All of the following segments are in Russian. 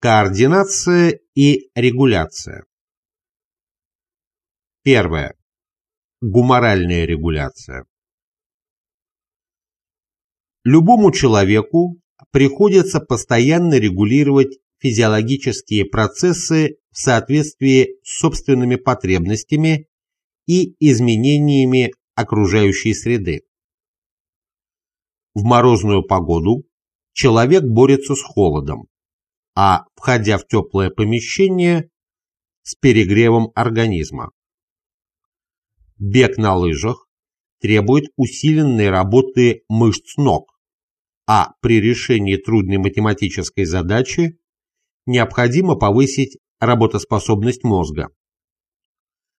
Координация и регуляция. Первое. Гуморальная регуляция. Любому человеку приходится постоянно регулировать физиологические процессы в соответствии с собственными потребностями и изменениями окружающей среды. В морозную погоду человек борется с холодом, а, входя в теплое помещение, с перегревом организма. Бег на лыжах требует усиленной работы мышц ног, а при решении трудной математической задачи необходимо повысить работоспособность мозга.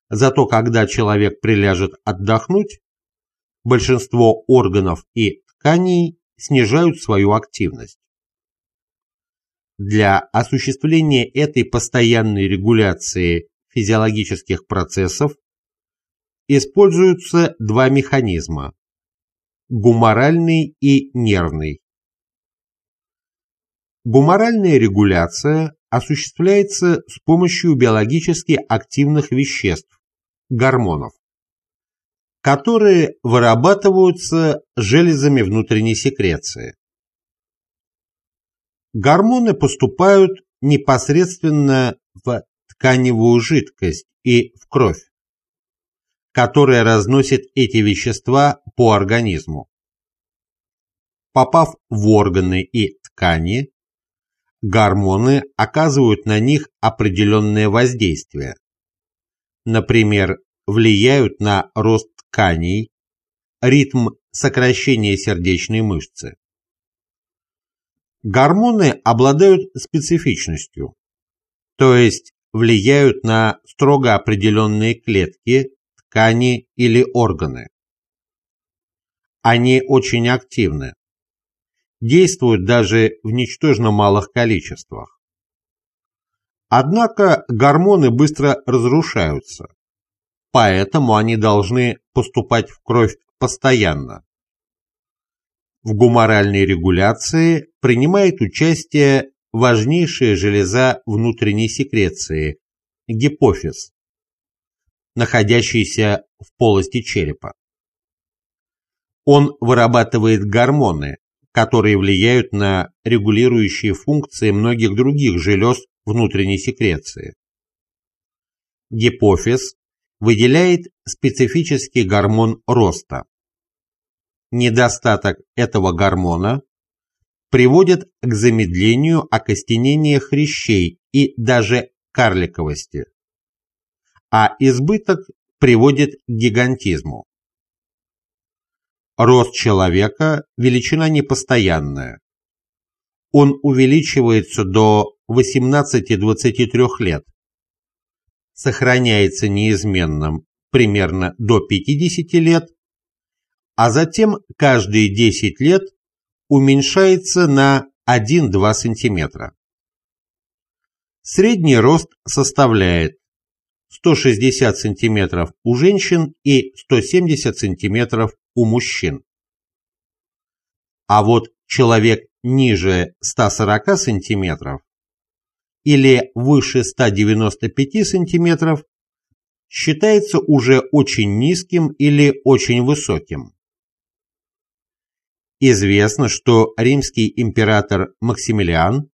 Зато когда человек приляжет отдохнуть, большинство органов и тканей снижают свою активность. Для осуществления этой постоянной регуляции физиологических процессов используются два механизма – гуморальный и нервный. Гуморальная регуляция осуществляется с помощью биологически активных веществ – гормонов, которые вырабатываются железами внутренней секреции. Гормоны поступают непосредственно в тканевую жидкость и в кровь, которая разносит эти вещества по организму. Попав в органы и ткани, гормоны оказывают на них определенное воздействие. Например, влияют на рост тканей, ритм сокращения сердечной мышцы. Гормоны обладают специфичностью, то есть влияют на строго определенные клетки, ткани или органы. Они очень активны, действуют даже в ничтожно малых количествах. Однако гормоны быстро разрушаются, поэтому они должны поступать в кровь постоянно. В гуморальной регуляции принимает участие важнейшая железа внутренней секреции – гипофиз, находящийся в полости черепа. Он вырабатывает гормоны, которые влияют на регулирующие функции многих других желез внутренней секреции. Гипофиз выделяет специфический гормон роста. Недостаток этого гормона приводит к замедлению окостенения хрящей и даже карликовости, а избыток приводит к гигантизму. Рост человека – величина непостоянная. Он увеличивается до 18-23 лет, сохраняется неизменным примерно до 50 лет, а затем каждые 10 лет уменьшается на 1-2 см. Средний рост составляет 160 см у женщин и 170 см у мужчин. А вот человек ниже 140 см или выше 195 см считается уже очень низким или очень высоким. Известно, что римский император Максимилиан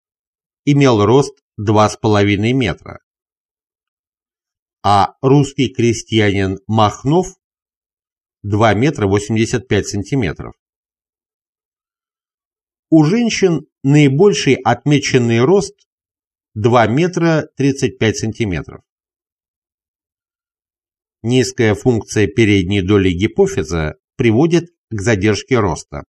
имел рост 2,5 метра, а русский крестьянин Махнов 2 метра 85 сантиметров. У женщин наибольший отмеченный рост 2 метра 35 сантиметров. Низкая функция передней доли гипофиза приводит к задержке роста.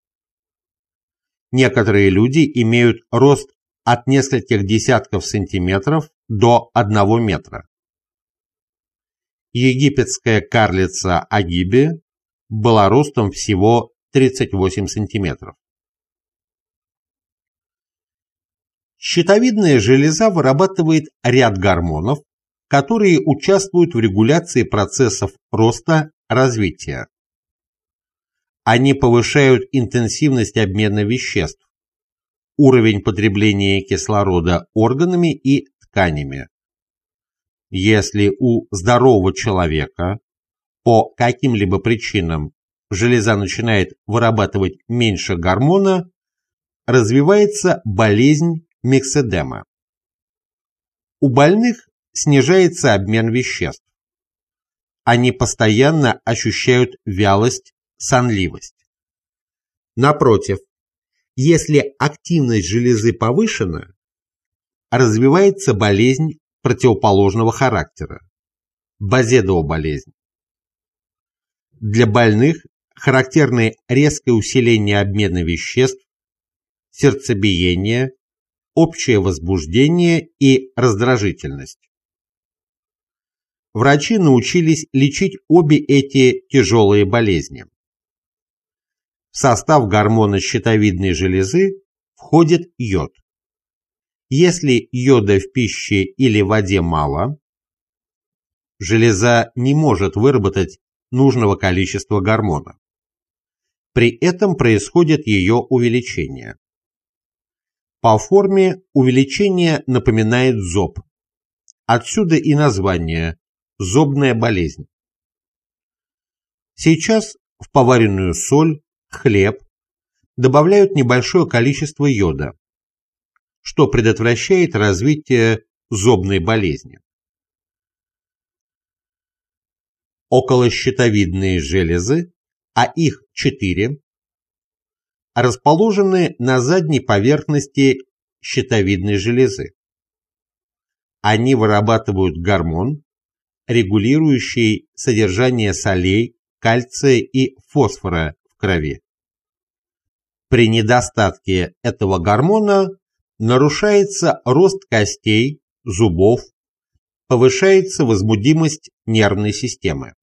Некоторые люди имеют рост от нескольких десятков сантиметров до 1 метра. Египетская карлица Агиби была ростом всего 38 сантиметров. Щитовидная железа вырабатывает ряд гормонов, которые участвуют в регуляции процессов роста, развития. Они повышают интенсивность обмена веществ, уровень потребления кислорода органами и тканями. Если у здорового человека по каким-либо причинам железа начинает вырабатывать меньше гормона, развивается болезнь микседема. У больных снижается обмен веществ. Они постоянно ощущают вялость, сонливость. Напротив, если активность железы повышена, развивается болезнь противоположного характера – базедова болезнь. Для больных характерны резкое усиление обмена веществ, сердцебиение, общее возбуждение и раздражительность. Врачи научились лечить обе эти тяжелые болезни. В состав гормона щитовидной железы входит йод. Если йода в пище или воде мало, железа не может выработать нужного количества гормона. При этом происходит ее увеличение. По форме увеличение напоминает зоб. Отсюда и название «зобная болезнь». Сейчас в поваренную соль, хлеб добавляют небольшое количество йода, что предотвращает развитие зобной болезни. Околощитовидные железы, а их четыре, расположены на задней поверхности щитовидной железы. Они вырабатывают гормон, регулирующий содержание солей, кальция и фосфора крови. При недостатке этого гормона нарушается рост костей, зубов, повышается возбудимость нервной системы.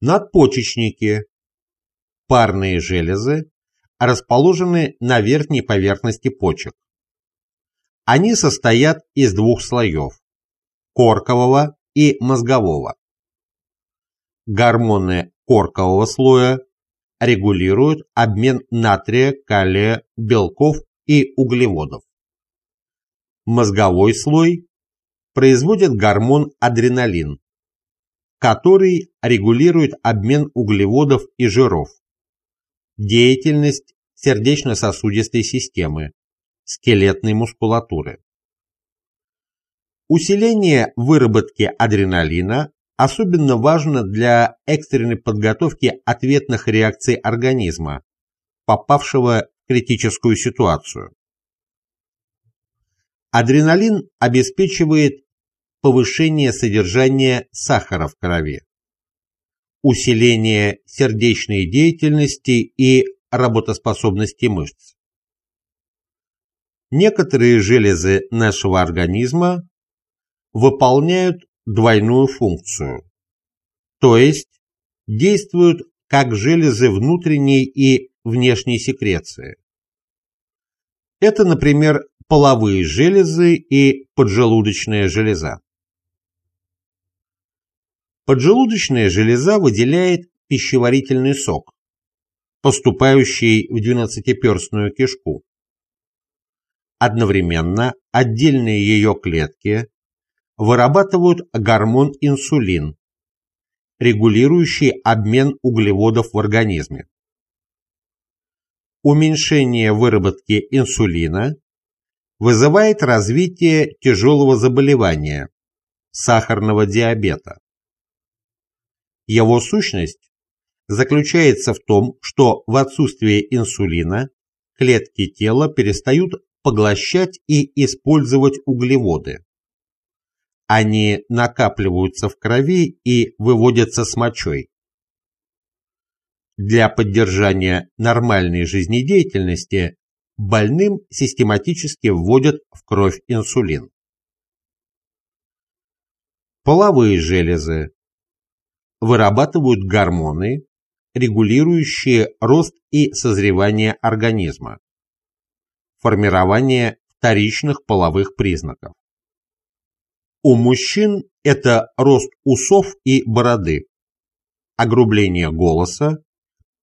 Надпочечники, парные железы, расположены на верхней поверхности почек. Они состоят из двух слоев – коркового и мозгового. Гормоны коркового слоя регулируют обмен натрия, калия, белков и углеводов. Мозговой слой производит гормон адреналин, который регулирует обмен углеводов и жиров, деятельность сердечно-сосудистой системы, скелетной мускулатуры. Усиление выработки адреналина особенно важно для экстренной подготовки ответных реакций организма, попавшего в критическую ситуацию. Адреналин обеспечивает повышение содержания сахара в крови, усиление сердечной деятельности и работоспособности мышц. Некоторые железы нашего организма выполняют двойную функцию, то есть действуют как железы внутренней и внешней секреции. Это, например, половые железы и поджелудочная железа. Поджелудочная железа выделяет пищеварительный сок, поступающий в двенадцатиперстную кишку. Одновременно отдельные ее клетки вырабатывают гормон инсулин, регулирующий обмен углеводов в организме. Уменьшение выработки инсулина вызывает развитие тяжелого заболевания – сахарного диабета. Его сущность заключается в том, что в отсутствие инсулина клетки тела перестают поглощать и использовать углеводы. Они накапливаются в крови и выводятся с мочой. Для поддержания нормальной жизнедеятельности больным систематически вводят в кровь инсулин. Половые железы вырабатывают гормоны, регулирующие рост и созревание организма, формирование вторичных половых признаков. У мужчин это рост усов и бороды, огрубление голоса,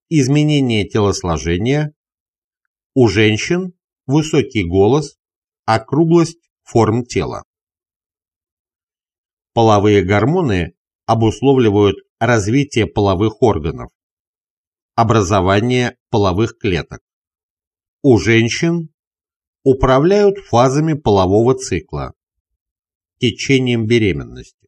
изменение телосложения, У женщин высокий голос, округлость форм тела. Половые гормоны обусловливают развитие половых органов, образование половых клеток. У женщин управляют фазами полового цикла, течением беременности.